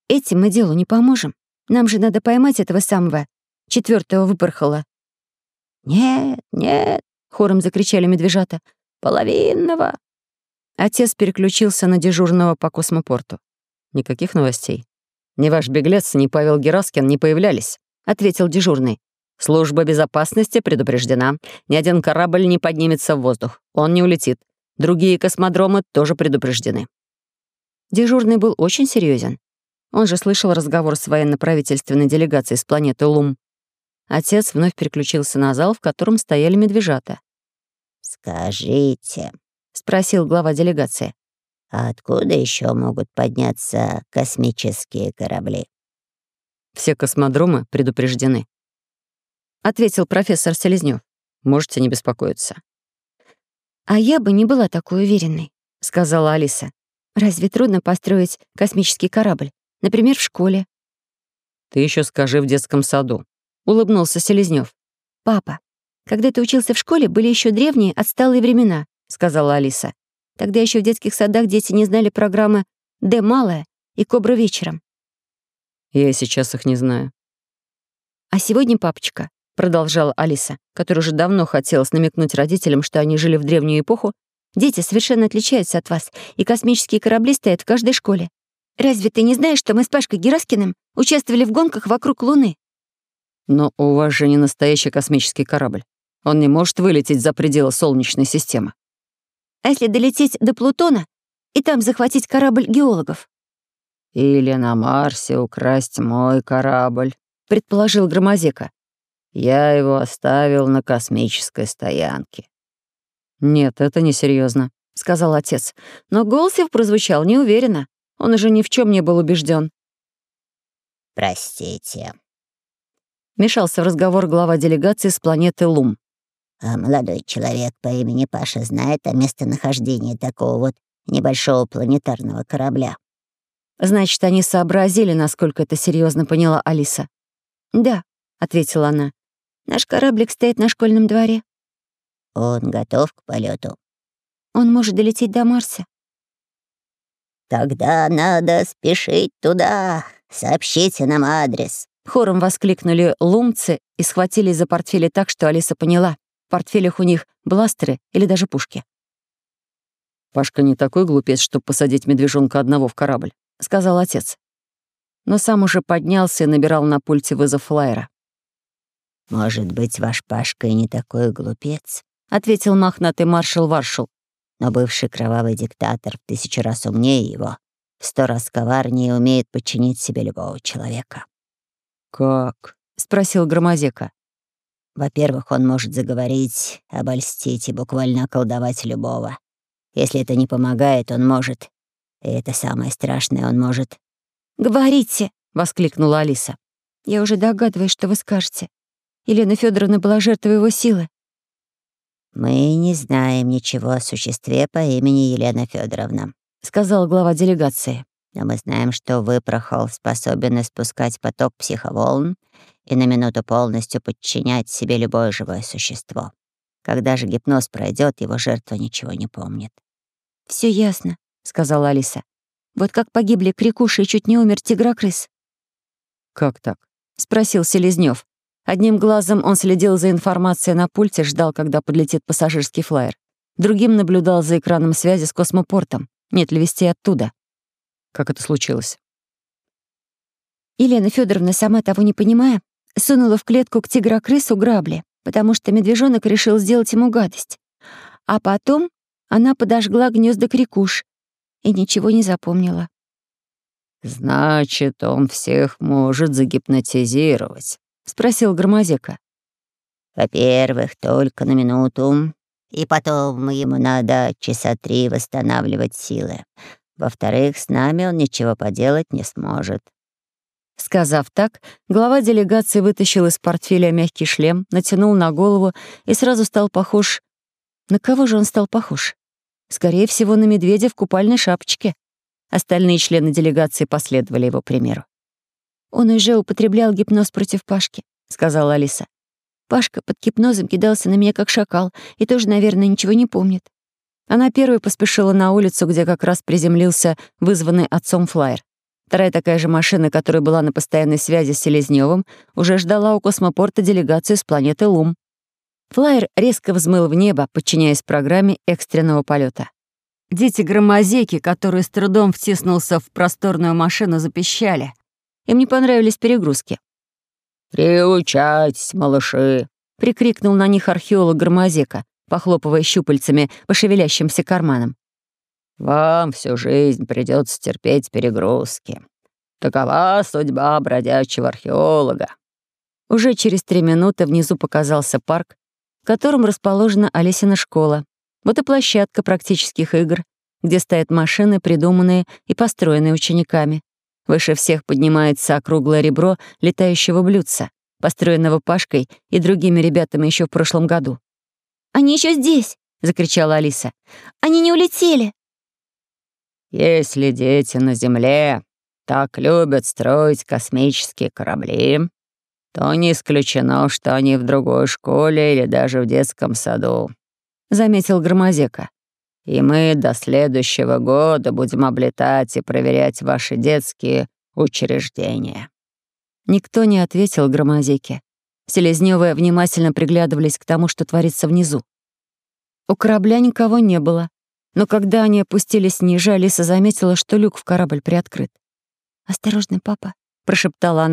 «Этим мы делу не поможем. Нам же надо поймать этого самого, четвертого выпорхала. «Нет, нет!» — хором закричали медвежата. «Половинного!» Отец переключился на дежурного по космопорту. «Никаких новостей. Ни ваш беглец, ни Павел Гераскин не появлялись», — ответил дежурный. «Служба безопасности предупреждена. Ни один корабль не поднимется в воздух. Он не улетит. Другие космодромы тоже предупреждены». Дежурный был очень серьезен. Он же слышал разговор с военно-правительственной делегацией с планеты Лум. Отец вновь переключился на зал, в котором стояли медвежата. «Скажите», — спросил глава делегации, «а откуда еще могут подняться космические корабли?» «Все космодромы предупреждены», — ответил профессор Селезнёв. «Можете не беспокоиться». «А я бы не была такой уверенной», — сказала Алиса. «Разве трудно построить космический корабль? Например, в школе. «Ты еще скажи в детском саду», — улыбнулся Селезнёв. «Папа, когда ты учился в школе, были еще древние, отсталые времена», — сказала Алиса. «Тогда еще в детских садах дети не знали программы «Д малая» и «Кобра вечером». «Я и сейчас их не знаю». «А сегодня папочка», — продолжала Алиса, которая уже давно хотела намекнуть родителям, что они жили в древнюю эпоху, «дети совершенно отличаются от вас, и космические корабли стоят в каждой школе. Разве ты не знаешь, что мы с Пашкой Гераскиным участвовали в гонках вокруг Луны? Но у вас же не настоящий космический корабль. Он не может вылететь за пределы Солнечной системы. А если долететь до Плутона и там захватить корабль геологов? Или на Марсе украсть мой корабль, предположил Громозека. Я его оставил на космической стоянке. Нет, это несерьезно, сказал отец, но голос его прозвучал неуверенно. Он уже ни в чем не был убежден. «Простите», — мешался в разговор глава делегации с планеты Лум. «А молодой человек по имени Паша знает о местонахождении такого вот небольшого планетарного корабля». «Значит, они сообразили, насколько это серьезно поняла Алиса». «Да», — ответила она. «Наш кораблик стоит на школьном дворе». «Он готов к полету. «Он может долететь до Марса». «Тогда надо спешить туда. Сообщите нам адрес». Хором воскликнули лумцы и схватили за портфели так, что Алиса поняла. В портфелях у них бластеры или даже пушки. «Пашка не такой глупец, чтобы посадить медвежонка одного в корабль», — сказал отец. Но сам уже поднялся и набирал на пульте вызов флайера. «Может быть, ваш Пашка и не такой глупец», — ответил мохнатый маршал Варшал. «Но бывший кровавый диктатор в тысячу раз умнее его, в сто раз коварнее умеет подчинить себе любого человека». «Как?» — спросил Громозека. Во-первых, он может заговорить, обольстить и буквально околдовать любого. Если это не помогает, он может. И это самое страшное, он может. «Говорите!» — воскликнула Алиса. «Я уже догадываюсь, что вы скажете. Елена Федоровна была жертвой его силы». «Мы не знаем ничего о существе по имени Елена Федоровна, сказал глава делегации. «Но мы знаем, что выпрохол способен испускать поток психоволн и на минуту полностью подчинять себе любое живое существо. Когда же гипноз пройдет, его Одним глазом он следил за информацией на пульте, ждал, когда подлетит пассажирский флайер. Другим наблюдал за экраном связи с космопортом. Нет ли вести оттуда? Как это случилось? Елена Федоровна, сама того не понимая, сунула в клетку к тигра-крысу грабли, потому что медвежонок решил сделать ему гадость. А потом она подожгла гнезда крикуш и ничего не запомнила. «Значит, он всех может загипнотизировать», спросил Громозека. Во-первых, только на минуту, и потом ему надо часа три восстанавливать силы. Во-вторых, с нами он ничего поделать не сможет. Сказав так, глава делегации вытащил из портфеля мягкий шлем, натянул на голову и сразу стал похож... На кого же он стал похож? Скорее всего, на медведя в купальной шапочке. Остальные члены делегации последовали его примеру. «Он уже употреблял гипноз против Пашки», — сказала Алиса. «Пашка под гипнозом кидался на меня как шакал и тоже, наверное, ничего не помнит». Она первой поспешила на улицу, где как раз приземлился вызванный отцом флайер. Вторая такая же машина, которая была на постоянной связи с Селезнёвым, уже ждала у космопорта делегацию с планеты Лум. Флайер резко взмыл в небо, подчиняясь программе экстренного полета. Дети громозеки, который с трудом втиснулся в просторную машину, запищали. Им не понравились перегрузки. «Приучайтесь, малыши!» — прикрикнул на них археолог Громозека, похлопывая щупальцами по шевелящимся карманам. «Вам всю жизнь придется терпеть перегрузки. Такова судьба бродячего археолога». Уже через три минуты внизу показался парк, в котором расположена Олесина школа. Вот и площадка практических игр, где стоят машины, придуманные и построенные учениками. Выше всех поднимается округлое ребро летающего блюдца, построенного Пашкой и другими ребятами еще в прошлом году. «Они еще здесь!» — закричала Алиса. «Они не улетели!» Если дети на Земле так любят строить космические корабли, то не исключено, что они в другой школе или даже в детском саду», — заметил Громозека. «И мы до следующего года будем облетать и проверять ваши детские учреждения». Никто не ответил Громозеке. Селезнёвы внимательно приглядывались к тому, что творится внизу. У корабля никого не было. Но когда они опустились ниже, Алиса заметила, что люк в корабль приоткрыт. «Осторожно, папа», — прошептала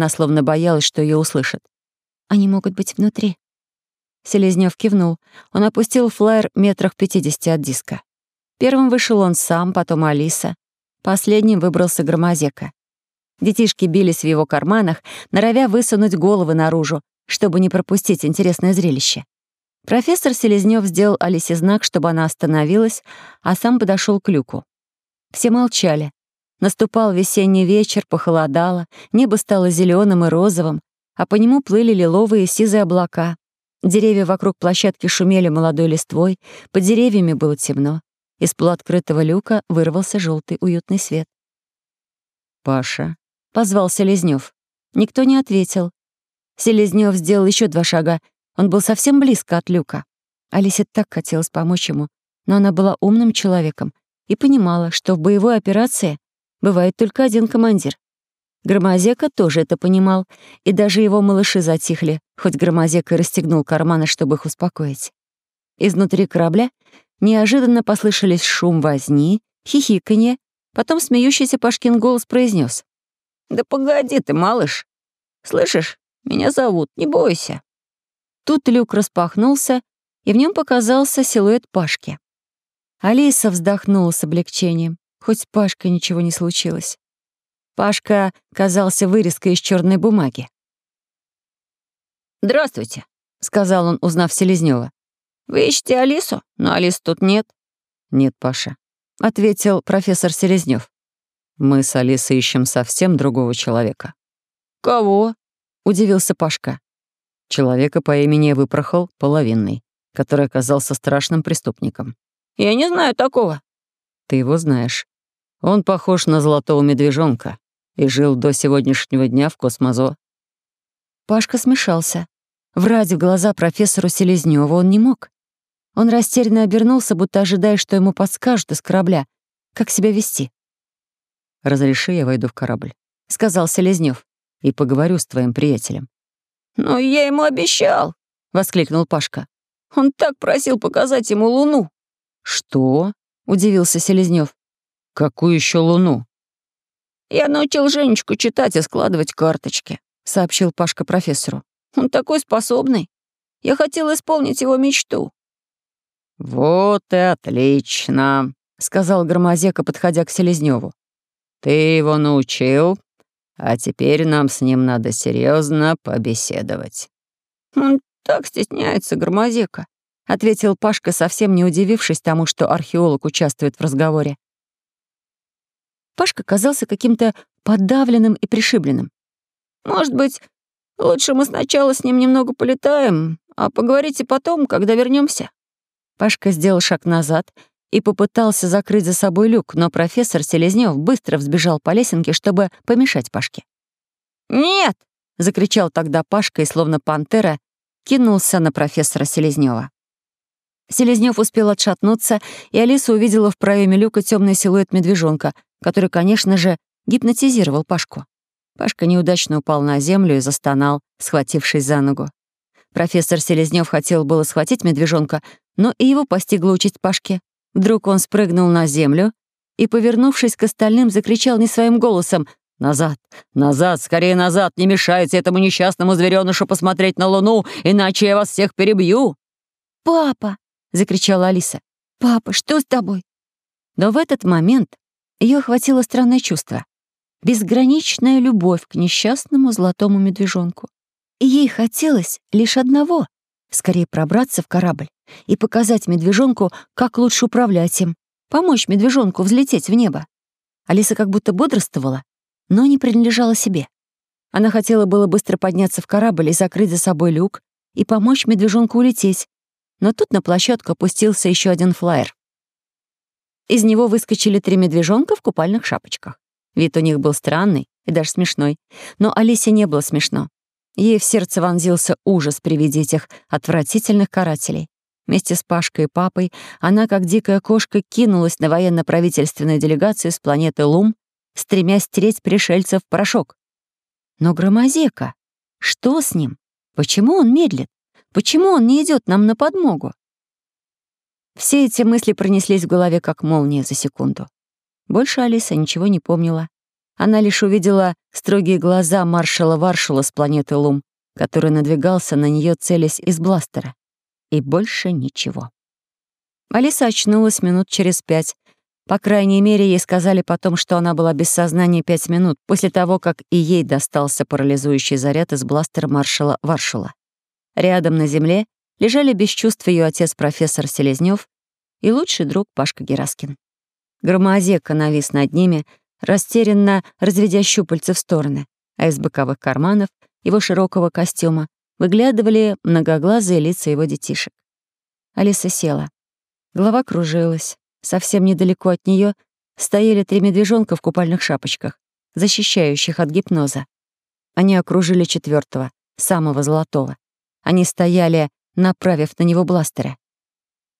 Первым вышел он сам, потом Алиса. Последним выбрался Громозека. Детишки бились в его карманах, норовя высунуть головы наружу, чтобы не пропустить интересное зрелище. Профессор Селезнёв сделал Алисе знак, чтобы она остановилась, а сам подошел к люку. Все молчали. Наступал весенний вечер, похолодало, небо стало зеленым и розовым, а по нему плыли лиловые и сизые облака. Деревья вокруг площадки шумели молодой листвой, под деревьями было темно. Из полуоткрытого люка вырвался желтый уютный свет. «Паша», — позвал Селезнёв. Никто не ответил. Селезнёв сделал еще два шага он был совсем близко от люка. Алисе так хотелось помочь ему, но она была умным человеком и понимала, что в боевой операции бывает только один командир. Громозека тоже это понимал, и даже его малыши затихли, хоть Громозека и расстегнул карманы, чтобы их успокоить. Изнутри корабля неожиданно послышались шум возни, хихиканье, потом смеющийся Пашкин голос произнес. «Да погоди ты, малыш! Слышишь, меня зовут, не бойся!» Тут люк распахнулся, и в нем показался силуэт Пашки. Алиса вздохнула с облегчением, хоть с Пашкой ничего не случилось. Пашка казался вырезкой из черной бумаги. «Здравствуйте», — сказал он, узнав Селезнёва. Вы ищете Алису? Но Алис тут нет». «Нет, Паша», — ответил профессор Селезнёв. «Мы с Алисой ищем совсем другого человека». «Кого?» — удивился Пашка. Человека по имени выпрохал Половинный, который оказался страшным преступником. «Я не знаю такого». «Ты его знаешь. Он похож на золотого медвежонка и жил до сегодняшнего дня в космозо». Пашка смешался. Врать в глаза профессору Селезнёву он не мог. Он растерянно обернулся, будто ожидая, что ему подскажут из корабля, как себя вести. «Разреши, я войду в корабль», — сказал Селезнёв, — «и поговорю с твоим приятелем». «Но «Ну, я ему обещал», — воскликнул Пашка. «Он так просил показать ему луну». «Что?» — удивился Селезнёв. «Какую еще луну?» «Я научил Женечку читать и складывать карточки», — сообщил Пашка профессору. «Он такой способный. Я хотел исполнить его мечту. «Вот и отлично!» — сказал Громозека, подходя к Селезнёву. «Ты его научил, а теперь нам с ним надо серьезно побеседовать». «Он «Хм, так стесняется, Громозека», — ответил Пашка, совсем не удивившись тому, что археолог участвует в разговоре. Пашка казался каким-то подавленным и пришибленным. «Может быть, лучше мы сначала с ним немного полетаем, а поговорите потом, когда вернемся. Пашка сделал шаг назад и попытался закрыть за собой люк, но профессор Селезнёв быстро взбежал по лесенке, чтобы помешать Пашке. «Нет!» — закричал тогда Пашка и, словно пантера, кинулся на профессора Селезнёва. Селезнёв успел отшатнуться, и Алиса увидела в проеме люка темный силуэт медвежонка, который, конечно же, гипнотизировал Пашку. Пашка неудачно упал на землю и застонал, схватившись за ногу. Профессор Селезнёв хотел было схватить медвежонка, но и его постигла участь Пашки. Вдруг он спрыгнул на землю и, повернувшись к остальным, закричал не своим голосом «Назад! Назад! Скорее назад! Не мешайте этому несчастному зверёнышу посмотреть на луну, иначе я вас всех перебью!» «Папа!» — закричала Алиса. «Папа, что с тобой?» Но в этот момент ее охватило странное чувство. Безграничная любовь к несчастному золотому медвежонку. И ей хотелось лишь одного — скорее пробраться в корабль и показать медвежонку, как лучше управлять им, помочь медвежонку взлететь в небо. Алиса как будто бодрствовала, но не принадлежала себе. Она хотела было быстро подняться в корабль и закрыть за собой люк, и помочь медвежонку улететь, но тут на площадку опустился еще один флайер. Из него выскочили три медвежонка в купальных шапочках. Вид у них был странный и даже смешной, но Алисе не было смешно. Ей в сердце вонзился ужас при виде этих отвратительных карателей. Вместе с Пашкой и папой она, как дикая кошка, кинулась на военно-правительственную делегацию с планеты Лум, стремясь стереть пришельцев в порошок. Но Громозека, что с ним? Почему он медлит? Почему он не идет нам на подмогу? Все эти мысли пронеслись в голове, как молния за секунду. Больше Алиса ничего не помнила. Она лишь увидела строгие глаза маршала Варшала с планеты Лум, который надвигался на нее целясь из бластера и больше ничего. Алиса очнулась минут через пять. По крайней мере, ей сказали потом, что она была без сознания пять минут после того, как и ей достался парализующий заряд из бластера маршала Варшула. Рядом на земле лежали без чувств ее отец профессор Селезнев и лучший друг Пашка Гераскин. Громозека навис над ними, растерянно разведя щупальца в стороны, а из боковых карманов его широкого костюма выглядывали многоглазые лица его детишек. Алиса села. Голова кружилась. Совсем недалеко от нее стояли три медвежонка в купальных шапочках, защищающих от гипноза. Они окружили четвертого, самого золотого. Они стояли, направив на него бластеры.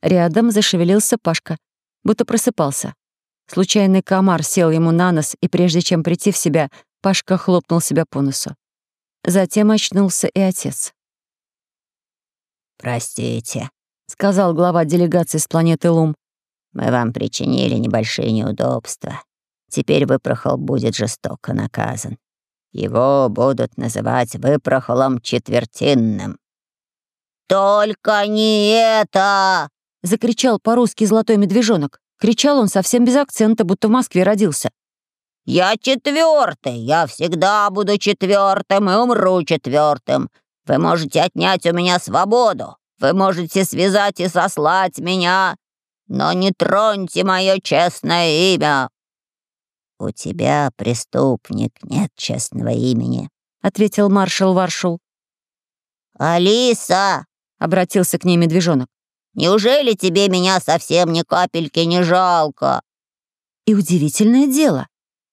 Рядом зашевелился Пашка, будто просыпался. Случайный комар сел ему на нос, и прежде чем прийти в себя, Пашка хлопнул себя по носу. Затем очнулся и отец. «Простите», — сказал глава делегации с планеты Лум. «Мы вам причинили небольшие неудобства. Теперь Выпрохол будет жестоко наказан. Его будут называть Выпрохолом Четвертинным». «Только не это!» — закричал по-русски золотой медвежонок. Кричал он совсем без акцента, будто в Москве родился. Я четвертый, я всегда буду четвертым и умру четвертым. Вы можете отнять у меня свободу, вы можете связать и сослать меня, но не троньте мое честное имя». «У тебя, преступник, нет честного имени», — ответил маршал Варшул. «Алиса!» — обратился к ней медвежонок. «Неужели тебе меня совсем ни капельки не жалко?» И удивительное дело,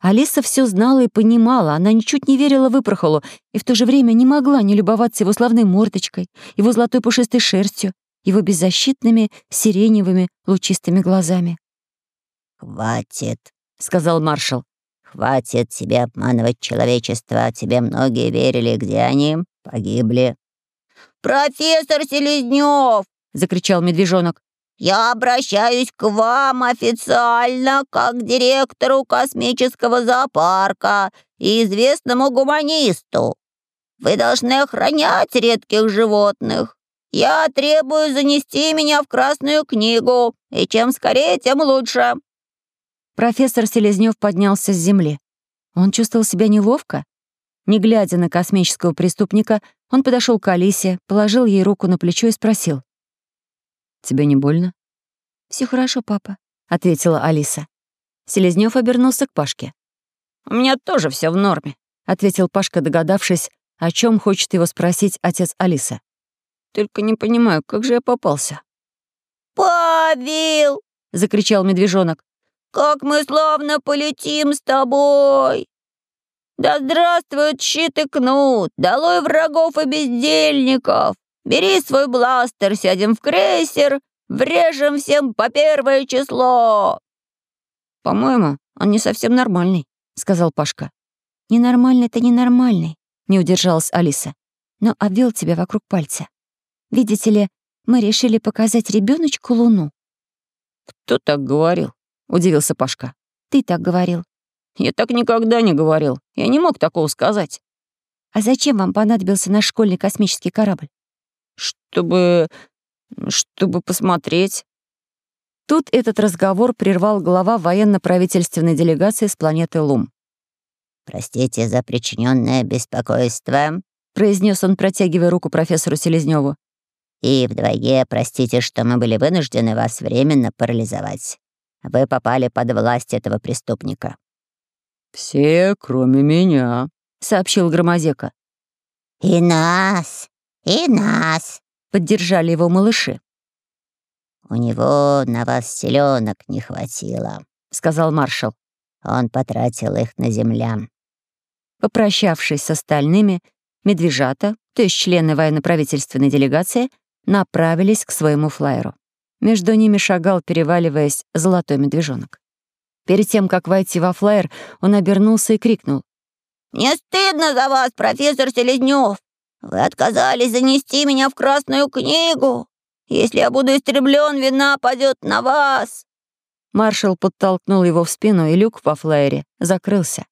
Алиса все знала и понимала, она ничуть не верила выпрохолу и в то же время не могла не любоваться его славной мордочкой, его золотой пушистой шерстью, его беззащитными сиреневыми лучистыми глазами. «Хватит», — сказал маршал. «Хватит тебе обманывать человечество. А тебе многие верили, где они погибли». «Профессор Селезнёв!» — закричал медвежонок. Я обращаюсь к вам официально как к директору космического зоопарка и известному гуманисту. Вы должны охранять редких животных. Я требую занести меня в Красную книгу, и чем скорее, тем лучше». Профессор Селезнёв поднялся с земли. Он чувствовал себя неловко. Не глядя на космического преступника, он подошел к Алисе, положил ей руку на плечо и спросил. Тебе не больно? Все хорошо, папа, ответила Алиса. Селезнев обернулся к Пашке. У меня тоже все в норме, ответил Пашка, догадавшись, о чем хочет его спросить отец Алиса. Только не понимаю, как же я попался. Павел! закричал медвежонок. Как мы славно полетим с тобой! Да здравствует щит и кнут! Долой врагов и бездельников! Бери свой бластер, сядем в крейсер, врежем всем по первое число!» «По-моему, он не совсем нормальный», — сказал Пашка. «Ненормальный ты ненормальный», — не удержалась Алиса, но обвел тебя вокруг пальца. «Видите ли, мы решили показать ребеночку Луну». «Кто так говорил?» — удивился Пашка. «Ты так говорил». «Я так никогда не говорил. Я не мог такого сказать». «А зачем вам понадобился наш школьный космический корабль? Чтобы... чтобы посмотреть. Тут этот разговор прервал глава военно-правительственной делегации с планеты Лум. «Простите за причиненное беспокойство», — произнес он, протягивая руку профессору Селезневу. «И вдвойне и нас!» — поддержали его малыши. «У него на вас селенок не хватило», — сказал маршал. «Он потратил их на землян». Попрощавшись с остальными, медвежата, то есть члены военно-правительственной делегации, направились к своему флайеру. Между ними шагал, переваливаясь, золотой медвежонок. Перед тем, как войти во флайер, он обернулся и крикнул. «Не стыдно за вас, профессор Селезнёв!» Вы отказались занести меня в Красную книгу! Если я буду истреблен, вина падет на вас!» Маршал подтолкнул его в спину, и люк во флайере закрылся.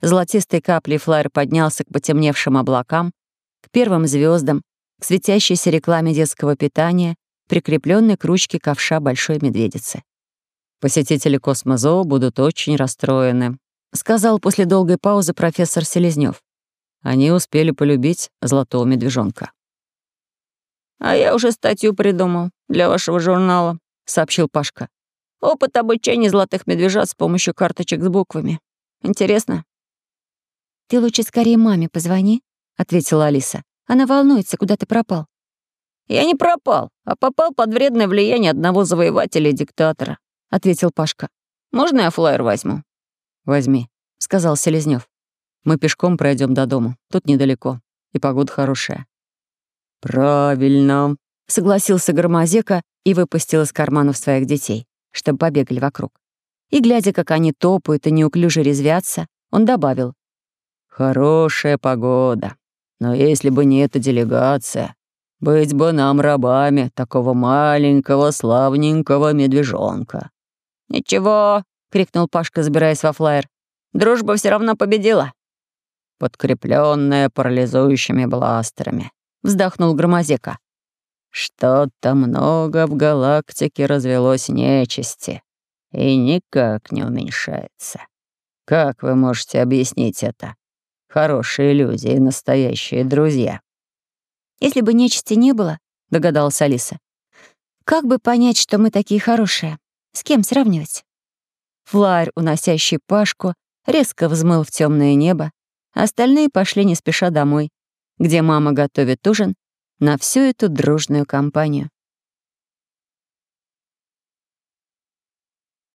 Золотистой каплей флайер поднялся к потемневшим облакам, к первым звездам, к светящейся рекламе детского питания, прикрепленной к Они успели полюбить золотого медвежонка. «А я уже статью придумал для вашего журнала», — сообщил Пашка. «Опыт обучения золотых медвежат с помощью карточек с буквами. Интересно?» «Ты лучше скорее маме позвони», — ответила Алиса. «Она волнуется, куда ты пропал». «Я не пропал, а попал под вредное влияние одного завоевателя и диктатора», — ответил Пашка. «Можно я флаер возьму?» «Возьми», — сказал Селезнёв. Мы пешком пройдем до дома. Тут недалеко. И погода хорошая». «Правильно», — согласился Громозека и выпустил из карманов своих детей, чтобы побегали вокруг. И, глядя, как они топают и неуклюже резвятся, он добавил. «Хорошая погода. Но если бы не эта делегация, быть бы нам рабами такого маленького славненького медвежонка». «Ничего», — крикнул Пашка, забираясь во флайер. «Дружба все равно победила подкрепленная парализующими бластерами», — вздохнул Громозека. «Что-то много в галактике развелось нечисти и никак не уменьшается. Как вы можете объяснить это? Хорошие люди и настоящие друзья». «Если бы нечисти не было», — догадалась Алиса, «как бы понять, что мы такие хорошие? С кем сравнивать?» Флайер, уносящий Пашку, резко взмыл в темное небо, Остальные пошли не спеша домой, где мама готовит ужин на всю эту дружную компанию.